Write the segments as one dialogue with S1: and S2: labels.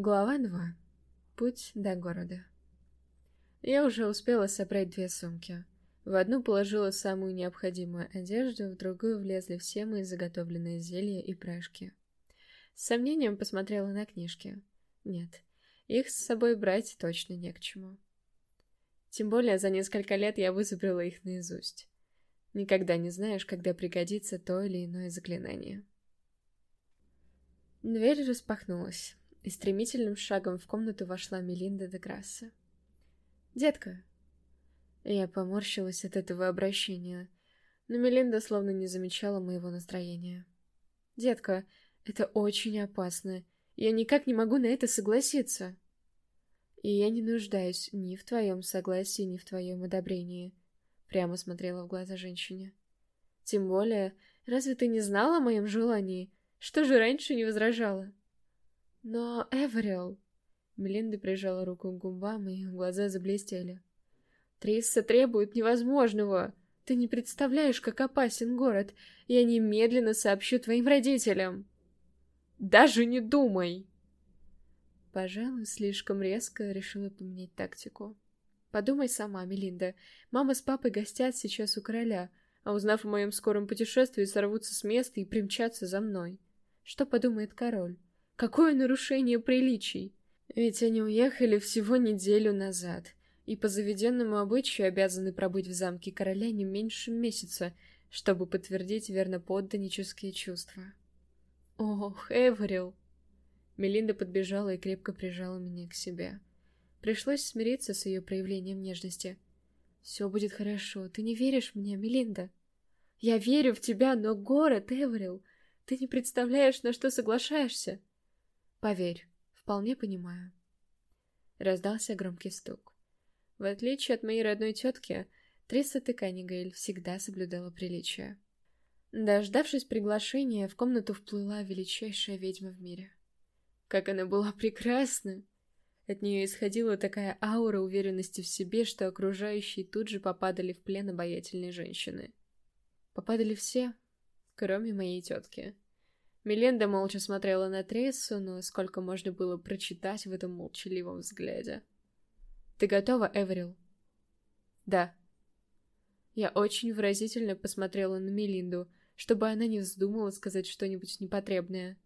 S1: Глава 2. Путь до города. Я уже успела собрать две сумки. В одну положила самую необходимую одежду, в другую влезли все мои заготовленные зелья и пряжки. С сомнением посмотрела на книжки. Нет, их с собой брать точно не к чему. Тем более за несколько лет я вызубрила их наизусть. Никогда не знаешь, когда пригодится то или иное заклинание. Дверь распахнулась и стремительным шагом в комнату вошла Мелинда де Грасса. «Детка!» Я поморщилась от этого обращения, но Мелинда словно не замечала моего настроения. «Детка, это очень опасно. Я никак не могу на это согласиться». «И я не нуждаюсь ни в твоем согласии, ни в твоем одобрении», — прямо смотрела в глаза женщине. «Тем более, разве ты не знала о моем желании? Что же раньше не возражала?» «Но, Эверил...» Мелинда прижала руку к губам, и глаза заблестели. «Трисса требует невозможного. Ты не представляешь, как опасен город. Я немедленно сообщу твоим родителям». «Даже не думай!» Пожалуй, слишком резко решила поменять тактику. Подумай сама, Мелинда. Мама с папой гостят сейчас у короля, а узнав о моем скором путешествии, сорвутся с места и примчатся за мной. Что подумает король? Какое нарушение приличий? Ведь они уехали всего неделю назад, и по заведенному обычаю обязаны пробыть в замке короля не меньше месяца, чтобы подтвердить верноподданнические чувства. Ох, Эврил! Мелинда подбежала и крепко прижала меня к себе. Пришлось смириться с ее проявлением нежности. «Все будет хорошо. Ты не веришь мне, Мелинда?» «Я верю в тебя, но город, Эврил! Ты не представляешь, на что соглашаешься!» Поверь, вполне понимаю. Раздался громкий стук. В отличие от моей родной тетки, Триса Тыканигейль всегда соблюдала приличие. Дождавшись приглашения, в комнату вплыла величайшая ведьма в мире. Как она была прекрасна! От нее исходила такая аура уверенности в себе, что окружающие тут же попадали в плен обаятельной женщины. Попадали все, кроме моей тетки. Меленда молча смотрела на Трессу, но сколько можно было прочитать в этом молчаливом взгляде. «Ты готова, Эверил?» «Да». Я очень выразительно посмотрела на Мелинду, чтобы она не вздумала сказать что-нибудь непотребное.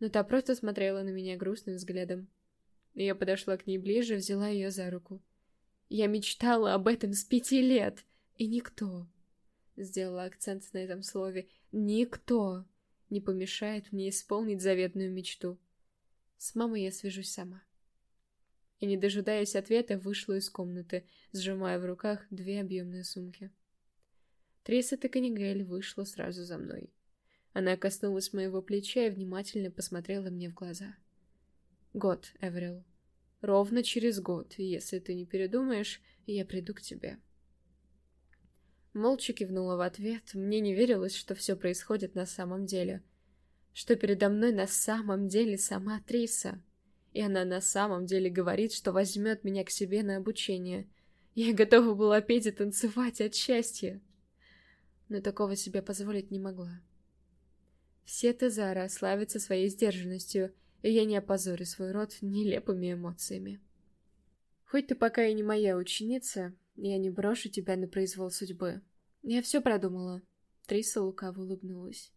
S1: Но та просто смотрела на меня грустным взглядом. Я подошла к ней ближе, взяла ее за руку. «Я мечтала об этом с пяти лет, и никто...» Сделала акцент на этом слове. «Никто...» не помешает мне исполнить заветную мечту. С мамой я свяжусь сама. И, не дожидаясь ответа, вышла из комнаты, сжимая в руках две объемные сумки. Триса Теканигель вышла сразу за мной. Она коснулась моего плеча и внимательно посмотрела мне в глаза. «Год, Эверил. Ровно через год, если ты не передумаешь, я приду к тебе». Молча кивнула в ответ. Мне не верилось, что все происходит на самом деле. Что передо мной на самом деле сама Триса. И она на самом деле говорит, что возьмет меня к себе на обучение. Я готова была петь и танцевать от счастья. Но такого себе позволить не могла. Все Тезара славятся своей сдержанностью, и я не опозорю свой род нелепыми эмоциями. Хоть ты пока и не моя ученица, я не брошу тебя на произвол судьбы. Я все продумала. Триса лукаво улыбнулась.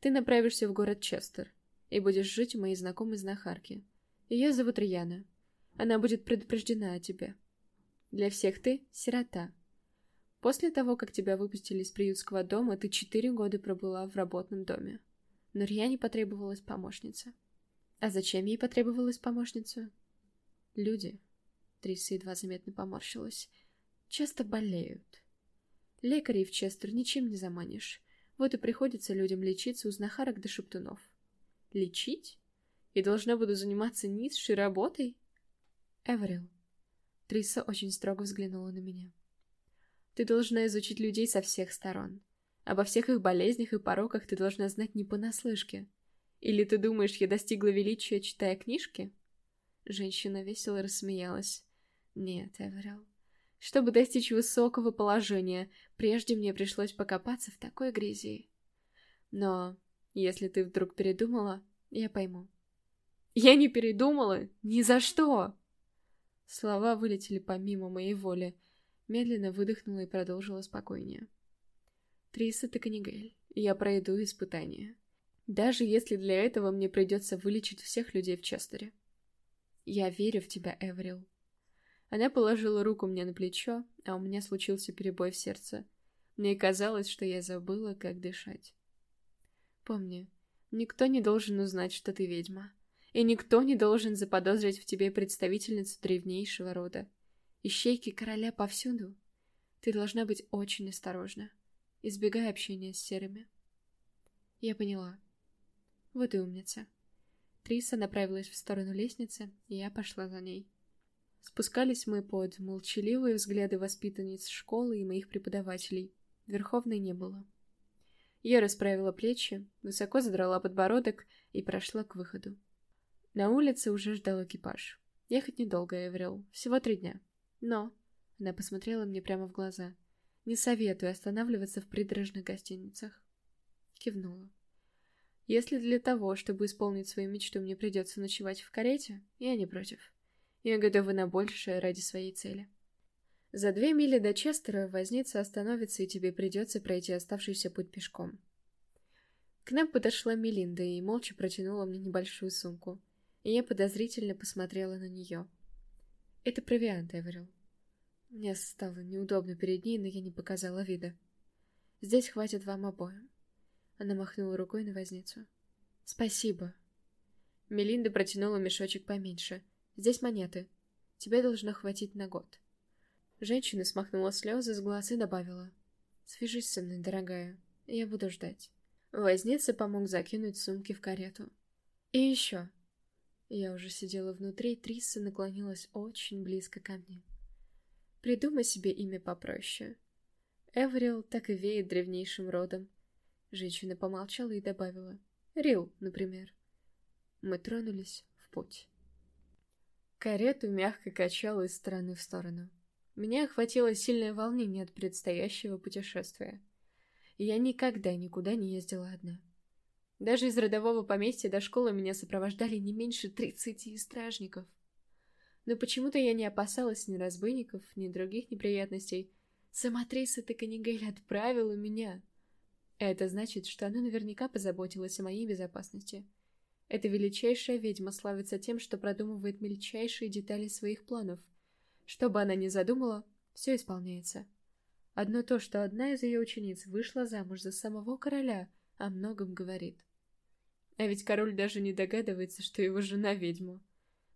S1: Ты направишься в город Честер и будешь жить у моей знакомой знахарки. Ее зовут Рьяна. Она будет предупреждена о тебе. Для всех ты — сирота. После того, как тебя выпустили из приютского дома, ты четыре года пробыла в работном доме. Но Рьяне потребовалась помощница. А зачем ей потребовалась помощница? Люди. Триса едва заметно поморщилась часто болеют. Лекарей в Честер ничем не заманишь. Вот и приходится людям лечиться у знахарок до шептунов. Лечить? И должна буду заниматься низшей работой? Эверил. Триса очень строго взглянула на меня. Ты должна изучить людей со всех сторон. Обо всех их болезнях и пороках ты должна знать не понаслышке. Или ты думаешь, я достигла величия, читая книжки? Женщина весело рассмеялась. Нет, Эверил. Чтобы достичь высокого положения, прежде мне пришлось покопаться в такой грязи. Но если ты вдруг передумала, я пойму. Я не передумала! Ни за что!» Слова вылетели помимо моей воли. Медленно выдохнула и продолжила спокойнее. «Триса Теканигель, я пройду испытание. Даже если для этого мне придется вылечить всех людей в Честере. Я верю в тебя, Эврил». Она положила руку мне на плечо, а у меня случился перебой в сердце. Мне казалось, что я забыла, как дышать. Помни, никто не должен узнать, что ты ведьма и никто не должен заподозрить в тебе представительницу древнейшего рода. Ищейки короля повсюду. Ты должна быть очень осторожна, избегая общения с серыми. Я поняла. Вот и умница. Триса направилась в сторону лестницы, и я пошла за ней. Спускались мы под молчаливые взгляды воспитанниц школы и моих преподавателей. Верховной не было. Я расправила плечи, высоко задрала подбородок и прошла к выходу. На улице уже ждал экипаж. Ехать недолго, Эврил, всего три дня. Но, она посмотрела мне прямо в глаза, не советую останавливаться в придорожных гостиницах. Кивнула. Если для того, чтобы исполнить свою мечту, мне придется ночевать в карете, я не против. Я готова на большее ради своей цели. За две мили до Честера возница остановится, и тебе придется пройти оставшийся путь пешком. К нам подошла Мелинда и молча протянула мне небольшую сумку и я подозрительно посмотрела на нее. «Это провиант, Эверил». Мне стало неудобно перед ней, но я не показала вида. «Здесь хватит вам обоим». Она махнула рукой на возницу. «Спасибо». Мелинда протянула мешочек поменьше. «Здесь монеты. Тебе должно хватить на год». Женщина смахнула слезы с глаз и добавила. «Свяжись со мной, дорогая. Я буду ждать». Возница помог закинуть сумки в карету. «И еще. Я уже сидела внутри, Триса наклонилась очень близко ко мне. Придумай себе имя попроще. Эврил так и веет древнейшим родом. Женщина помолчала и добавила. Рил, например. Мы тронулись в путь. Карету мягко качала из стороны в сторону. Меня охватило сильное волнение от предстоящего путешествия. Я никогда никуда не ездила одна. Даже из родового поместья до школы меня сопровождали не меньше тридцати стражников. Но почему-то я не опасалась ни разбойников, ни других неприятностей. Сама Триса Теканигель отправила меня. Это значит, что она наверняка позаботилась о моей безопасности. Эта величайшая ведьма славится тем, что продумывает мельчайшие детали своих планов. Что бы она ни задумала, все исполняется. Одно то, что одна из ее учениц вышла замуж за самого короля, о многом говорит. А ведь король даже не догадывается, что его жена ведьма.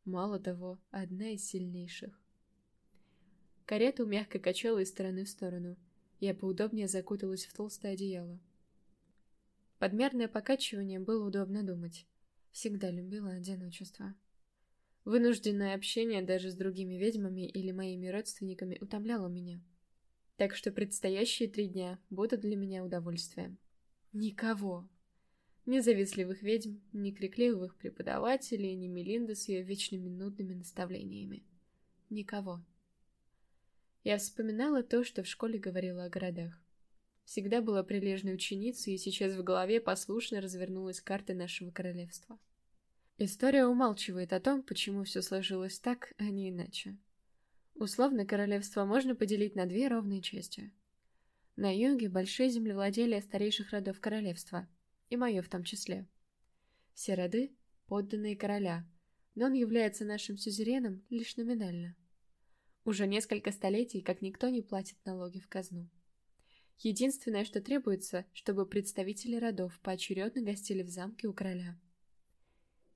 S1: Мало того, одна из сильнейших. Карету мягко качала из стороны в сторону. Я поудобнее закуталась в толстое одеяло. Подмерное покачивание было удобно думать. Всегда любила одиночество. Вынужденное общение даже с другими ведьмами или моими родственниками утомляло меня. Так что предстоящие три дня будут для меня удовольствием. Никого, ни завистливых ведьм, ни крикливых преподавателей, ни Мелинды с ее вечными нудными наставлениями. Никого. Я вспоминала то, что в школе говорила о городах. Всегда была прилежной ученицей, и сейчас в голове послушно развернулась карта нашего королевства. История умалчивает о том, почему все сложилось так, а не иначе. Условно, королевство можно поделить на две ровные части. На юге – большие землевладелия старейших родов королевства – и мое в том числе. Все роды — подданные короля, но он является нашим сюзереном лишь номинально. Уже несколько столетий, как никто не платит налоги в казну. Единственное, что требуется, чтобы представители родов поочередно гостили в замке у короля.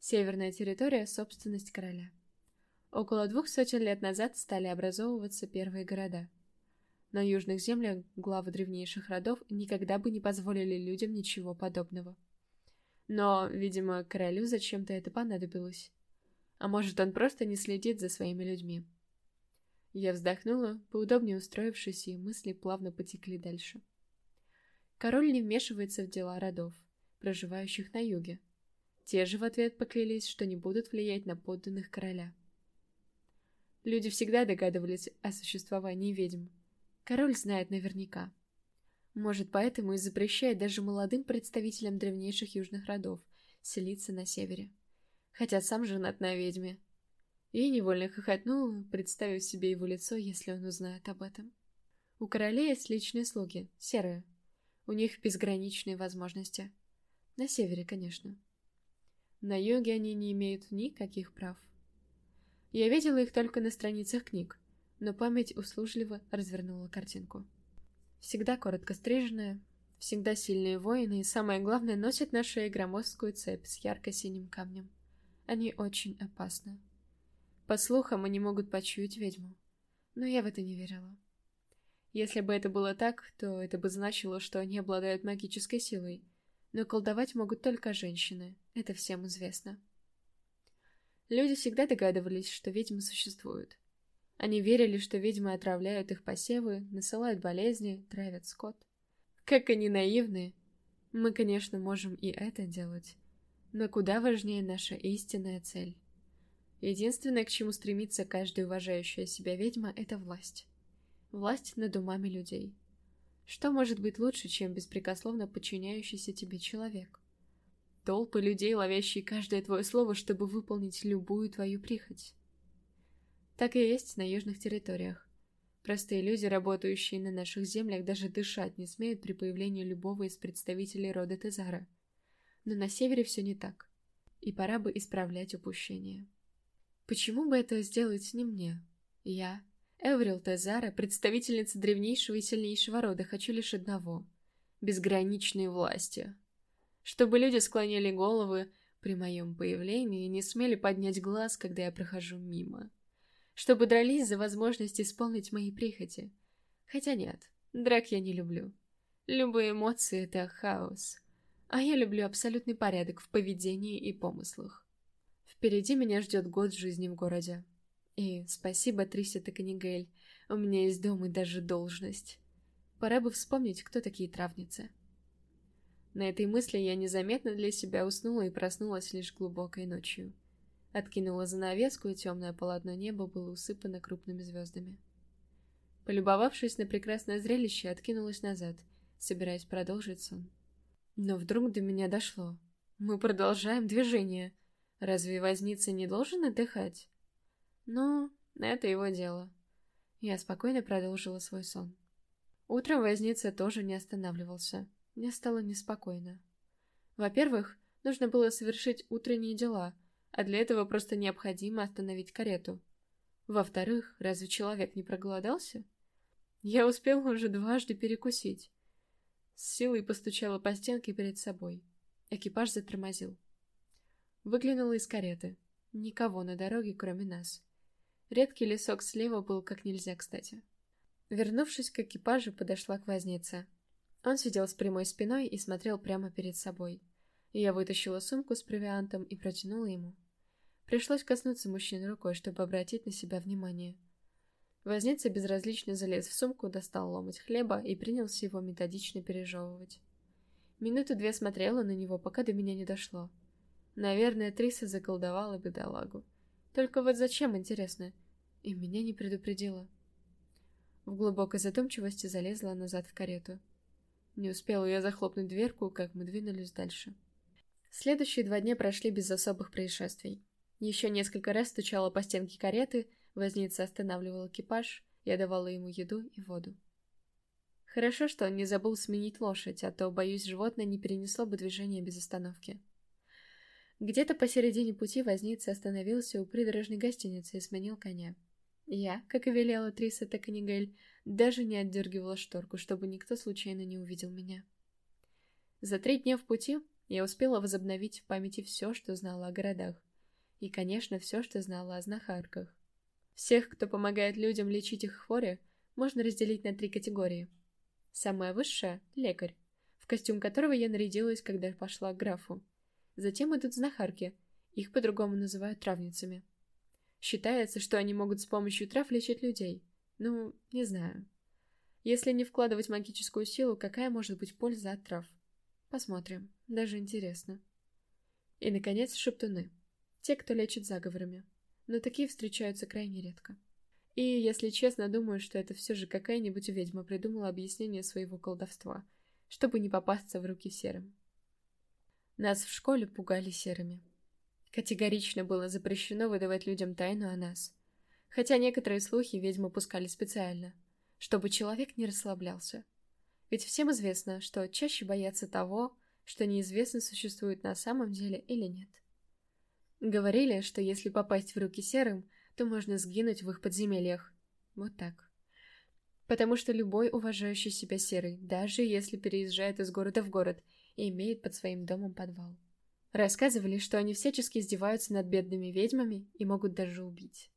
S1: Северная территория — собственность короля. Около двух сотен лет назад стали образовываться первые города. На южных землях главы древнейших родов никогда бы не позволили людям ничего подобного. Но, видимо, королю зачем-то это понадобилось. А может, он просто не следит за своими людьми. Я вздохнула, поудобнее устроившись, и мысли плавно потекли дальше. Король не вмешивается в дела родов, проживающих на юге. Те же в ответ поклялись, что не будут влиять на подданных короля. Люди всегда догадывались о существовании ведьм, Король знает наверняка. Может, поэтому и запрещает даже молодым представителям древнейших южных родов селиться на севере. хотя сам женат на ведьме. И невольно хохотнула, представив себе его лицо, если он узнает об этом. У королей есть личные слуги, серые. У них безграничные возможности. На севере, конечно. На юге они не имеют никаких прав. Я видела их только на страницах книг, но память услужливо развернула картинку. Всегда коротко стриженная, всегда сильные воины и, самое главное, носят на шее громоздкую цепь с ярко-синим камнем. Они очень опасны. По слухам, они могут почуять ведьму. Но я в это не верила. Если бы это было так, то это бы значило, что они обладают магической силой. Но колдовать могут только женщины, это всем известно. Люди всегда догадывались, что ведьмы существуют. Они верили, что ведьмы отравляют их посевы, насылают болезни, травят скот. Как они наивны. Мы, конечно, можем и это делать. Но куда важнее наша истинная цель. Единственное, к чему стремится каждая уважающая себя ведьма, это власть. Власть над умами людей. Что может быть лучше, чем беспрекословно подчиняющийся тебе человек? Толпы людей, ловящие каждое твое слово, чтобы выполнить любую твою прихоть. Так и есть на южных территориях. Простые люди, работающие на наших землях, даже дышать не смеют при появлении любого из представителей рода Тезара. Но на севере все не так. И пора бы исправлять упущение. Почему бы это сделать не мне? Я, Эврил Тезара, представительница древнейшего и сильнейшего рода, хочу лишь одного — безграничной власти. Чтобы люди склоняли головы при моем появлении и не смели поднять глаз, когда я прохожу мимо. Чтобы дрались за возможность исполнить мои прихоти. Хотя нет, драк я не люблю. Любые эмоции — это хаос. А я люблю абсолютный порядок в поведении и помыслах. Впереди меня ждет год жизни в городе. И спасибо Трисе Теканигель, у меня есть дом и даже должность. Пора бы вспомнить, кто такие травницы. На этой мысли я незаметно для себя уснула и проснулась лишь глубокой ночью. Откинула занавеску, и темное полотно неба было усыпано крупными звездами. Полюбовавшись на прекрасное зрелище, откинулась назад, собираясь продолжить сон. Но вдруг до меня дошло. Мы продолжаем движение — Разве возница не должен отдыхать? Ну, это его дело. Я спокойно продолжила свой сон. Утром возница тоже не останавливался. Мне стало неспокойно. Во-первых, нужно было совершить утренние дела, а для этого просто необходимо остановить карету. Во-вторых, разве человек не проголодался? Я успела уже дважды перекусить. С силой постучала по стенке перед собой. Экипаж затормозил. Выглянула из кареты. Никого на дороге, кроме нас. Редкий лесок слева был как нельзя кстати. Вернувшись к экипажу, подошла к вознице. Он сидел с прямой спиной и смотрел прямо перед собой. Я вытащила сумку с провиантом и протянула ему. Пришлось коснуться мужчины рукой, чтобы обратить на себя внимание. Возница безразлично залез в сумку, достал ломоть хлеба и принялся его методично пережевывать. Минуту две смотрела на него, пока до меня не дошло. Наверное, Триса заколдовала бедолагу. Только вот зачем, интересно? И меня не предупредила. В глубокой задумчивости залезла назад в карету. Не успела я захлопнуть дверку, как мы двинулись дальше. Следующие два дня прошли без особых происшествий. Еще несколько раз стучала по стенке кареты, возница останавливал экипаж, я давала ему еду и воду. Хорошо, что он не забыл сменить лошадь, а то, боюсь, животное не перенесло бы движение без остановки. Где-то посередине пути возница остановился у придорожной гостиницы и сменил коня. Я, как и велела Триса Теканигель, даже не отдергивала шторку, чтобы никто случайно не увидел меня. За три дня в пути я успела возобновить в памяти все, что знала о городах. И, конечно, все, что знала о знахарках. Всех, кто помогает людям лечить их хвори, можно разделить на три категории. Самая высшая — лекарь, в костюм которого я нарядилась, когда пошла к графу. Затем идут знахарки, их по-другому называют травницами. Считается, что они могут с помощью трав лечить людей. Ну, не знаю. Если не вкладывать магическую силу, какая может быть польза от трав? Посмотрим. Даже интересно. И, наконец, шептуны. Те, кто лечит заговорами. Но такие встречаются крайне редко. И, если честно, думаю, что это все же какая-нибудь ведьма придумала объяснение своего колдовства, чтобы не попасться в руки серым. Нас в школе пугали серыми. Категорично было запрещено выдавать людям тайну о нас. Хотя некоторые слухи ведьмы пускали специально, чтобы человек не расслаблялся. Ведь всем известно, что чаще боятся того, что неизвестно, существует на самом деле или нет. Говорили, что если попасть в руки серым, то можно сгинуть в их подземельях. Вот так. Потому что любой уважающий себя серый, даже если переезжает из города в город, имеет под своим домом подвал. Рассказывали, что они всячески издеваются над бедными ведьмами и могут даже убить.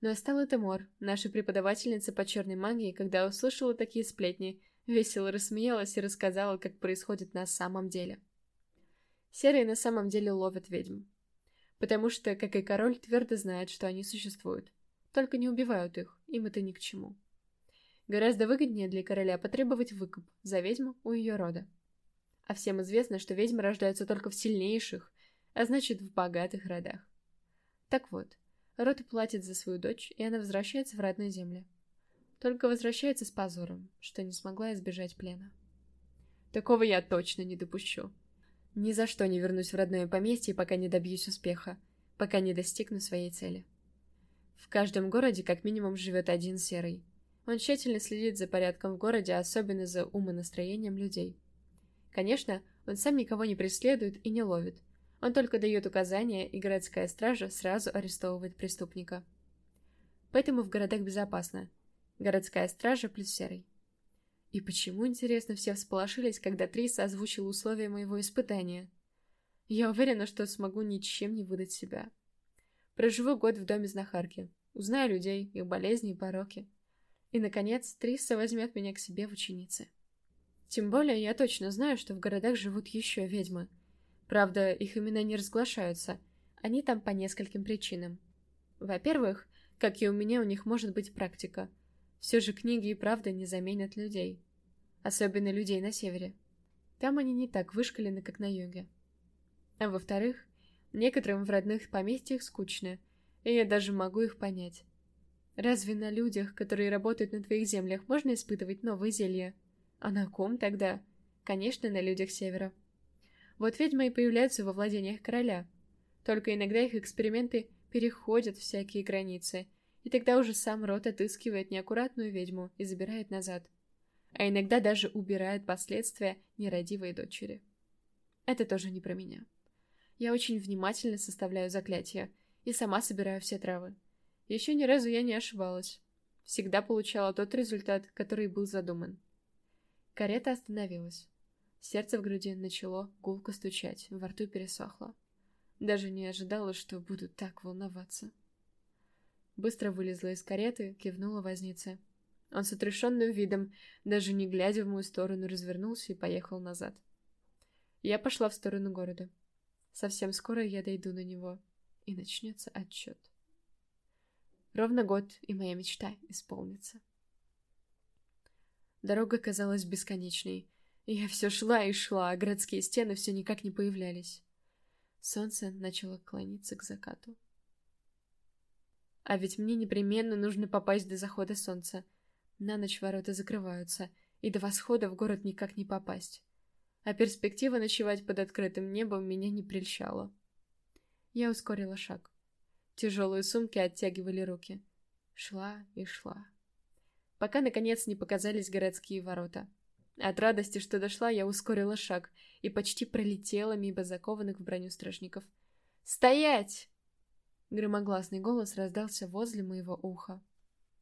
S1: Но Астелла Темор, наша преподавательница по черной магии, когда услышала такие сплетни, весело рассмеялась и рассказала, как происходит на самом деле. Серые на самом деле ловят ведьм. Потому что, как и король, твердо знает, что они существуют. Только не убивают их, им это ни к чему. Гораздо выгоднее для короля потребовать выкуп за ведьму у ее рода. А всем известно, что ведьмы рождаются только в сильнейших, а значит в богатых родах. Так вот, род платит за свою дочь, и она возвращается в родную землю. Только возвращается с позором, что не смогла избежать плена. Такого я точно не допущу. Ни за что не вернусь в родное поместье, пока не добьюсь успеха, пока не достигну своей цели. В каждом городе как минимум живет один серый, он тщательно следит за порядком в городе, особенно за умонастроением людей. Конечно, он сам никого не преследует и не ловит. Он только дает указания, и городская стража сразу арестовывает преступника. Поэтому в городах безопасно. Городская стража плюс серый. И почему, интересно, все всполошились, когда Трис озвучил условия моего испытания? Я уверена, что смогу ничем не выдать себя. Проживу год в доме знахарки. Узнаю людей, их болезни и пороки. И, наконец, Триса возьмет меня к себе в ученицы. Тем более, я точно знаю, что в городах живут еще ведьмы. Правда, их имена не разглашаются. Они там по нескольким причинам. Во-первых, как и у меня, у них может быть практика. Все же книги и правда не заменят людей. Особенно людей на севере. Там они не так вышкалены, как на юге. А во-вторых, некоторым в родных поместьях скучно, и я даже могу их понять. Разве на людях, которые работают на твоих землях, можно испытывать новые зелья? А на ком тогда? Конечно, на людях Севера. Вот ведьмы и появляются во владениях короля. Только иногда их эксперименты переходят всякие границы, и тогда уже сам род отыскивает неаккуратную ведьму и забирает назад. А иногда даже убирает последствия нерадивой дочери. Это тоже не про меня. Я очень внимательно составляю заклятия и сама собираю все травы. Еще ни разу я не ошибалась. Всегда получала тот результат, который был задуман. Карета остановилась. Сердце в груди начало гулко стучать, во рту пересохло. Даже не ожидала, что буду так волноваться. Быстро вылезла из кареты, кивнула вознице. Он с отрешенным видом, даже не глядя в мою сторону, развернулся и поехал назад. Я пошла в сторону города. Совсем скоро я дойду на него, и начнется отчет. Ровно год, и моя мечта исполнится. Дорога казалась бесконечной. Я все шла и шла, а городские стены все никак не появлялись. Солнце начало клониться к закату. А ведь мне непременно нужно попасть до захода солнца. На ночь ворота закрываются, и до восхода в город никак не попасть. А перспектива ночевать под открытым небом меня не прельщала. Я ускорила шаг. Тяжелые сумки оттягивали руки. Шла и шла. Пока, наконец, не показались городские ворота. От радости, что дошла, я ускорила шаг и почти пролетела мимо закованных в броню стражников. «Стоять!» Громогласный голос раздался возле моего уха.